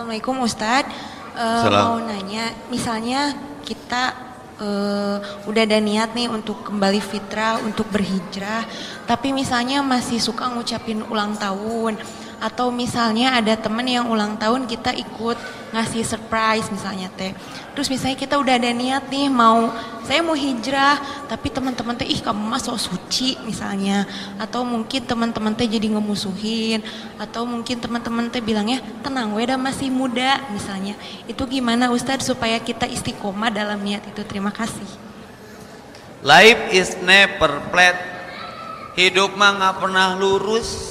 Assalamualaikum Ustadz. Uh, mau nanya, misalnya kita uh, udah ada niat nih untuk kembali fitrah, untuk berhijrah, tapi misalnya masih suka ngucapin ulang tahun, atau misalnya ada temen yang ulang tahun kita ikut ngasih surprise misalnya teh. Terus misalnya kita udah ada niat nih mau saya mau hijrah tapi teman-teman teh ih kamu mah sok suci misalnya. Atau mungkin teman-teman teh jadi ngemusuhin. Atau mungkin teman-teman teh bilangnya tenang weda masih muda misalnya. Itu gimana Ustadz supaya kita istiqomah dalam niat itu? Terima kasih. Life is never flat. Hidup mah nggak pernah lurus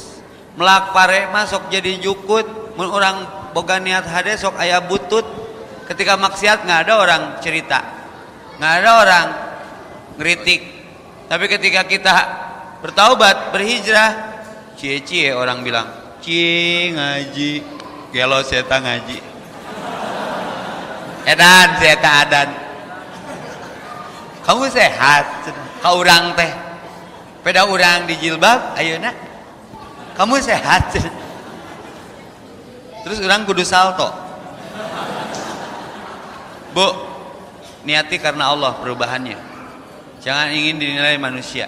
melak pare masuk jadi jukut orang boga niat hade sok ayah butut. Ketika maksiat nggak ada orang cerita. Nggak ada orang ngeritik. Tapi ketika kita bertaubat berhijrah cie cie orang bilang. Cie ngaji. Gelo seta ngaji. Edan seta adan. Kamu sehat? Kau orang teh. Peda orang di jilbab ayo nak kamu sehat terus orang kudu salto Bu, niati karena Allah perubahannya. Jangan ingin dinilai manusia.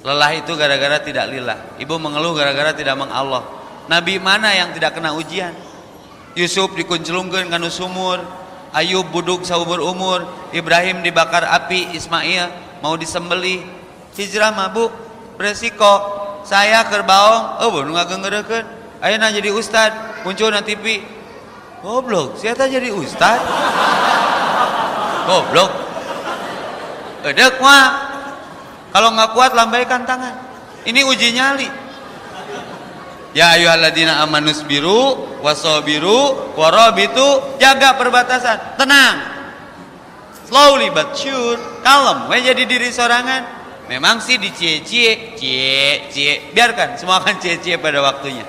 Lelah itu gara-gara tidak lillah. Ibu mengeluh gara-gara tidak mengallah. Nabi mana yang tidak kena ujian? Yusuf dikunculungkan kanu sumur. Ayub buduk saubur umur. Ibrahim dibakar api. Ismail mau disembeli. Hijrah mabuk. Beresiko. Saya kerbaong. Oh, bu nggak gengerekan. Ayo jadi ustad. Muncul na TV. Goblok. Siapa jadi ustad? goblok edek mah kalau nggak kuat lambaikan tangan ini uji nyali ya ayyuhalladzina amanus biru wasabiru warabitu jaga perbatasan tenang slowly but sure kalem we jadi diri sorangan memang sih dicie-cie cie-cie biarkan semua akan cie-cie pada waktunya.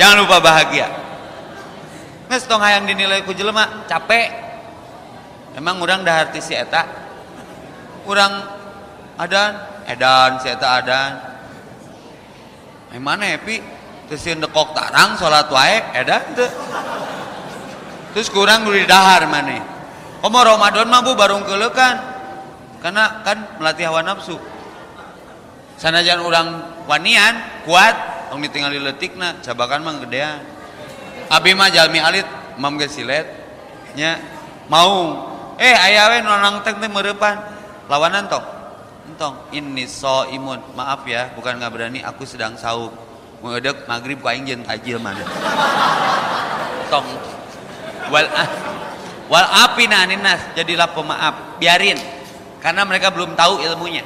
Jangan lupa bahagia. Nges tong hayang dinilai ku jelema capek. Emang orang dah arti si eta. Orang adan edan si eta adan. Emang epi terus yang dekok tarang sholat wae edan tuh terus kurang di dahar mana komo Ramadan mah bu barung kelekan karena kan melatih hawa nafsu. Sanajan orang wanian kuat tong ditinggali letikna cabakan mah gedean. Abi mah jalmi alit mam gesilet nya mau eh ayah we nonang teh teh merepan lawanan tong. Entong ini so imun maaf ya bukan nggak berani aku sedang saum ngedek maghrib ku aing jeung tajil mana. Tong. Wal ah, wal api nas jadilah pemaaf. Biarin karena mereka belum tahu ilmunya.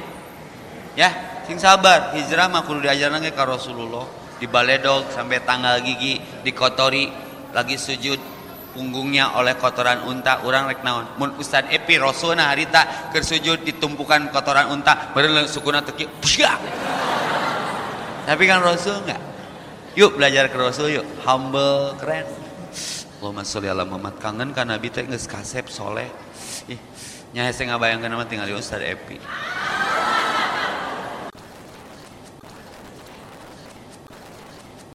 Ya sing sabar. Hijrah mah kudu diajarna ke Rasulullah. Di baledog sampai tanggal gigi dikotori lagi sujud punggungnya oleh kotoran unta. Orang rek naon? Mun ustad epi rasulna harita kersujud ditumpukan kotoran unta. Berenang sukuna teki tapi kan rasul enggak yuk belajar ke rasul yuk. Humble keren. Allahumma sholli ala Muhammad. Kangen kan nabi teh geus kasep soleh. Ih nya hese ngabayangkeun mah tinggal di ustad epi